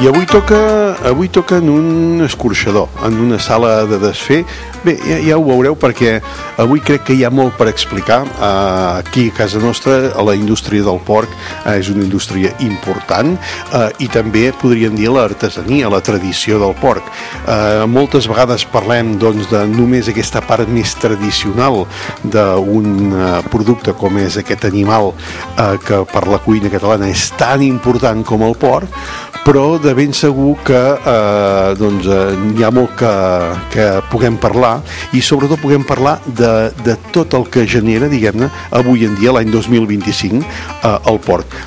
I avui toca, avui toca en un escorxador, en una sala de desfer. Bé, ja, ja ho veureu perquè avui crec que hi ha molt per explicar. Uh, aquí a casa nostra la indústria del porc uh, és una indústria important uh, i també podríem dir l'artesania, la tradició del porc. Uh, moltes vegades parlem doncs, de només aquesta part més tradicional d'un uh, producte com és aquest animal uh, que per la cuina catalana és tan important com el porc, però de ben segur que eh, doncs, eh, hi ha molt que, que puguem parlar i sobretot puguem parlar de, de tot el que genera, diguem-ne, avui en dia, l'any 2025, eh, el port.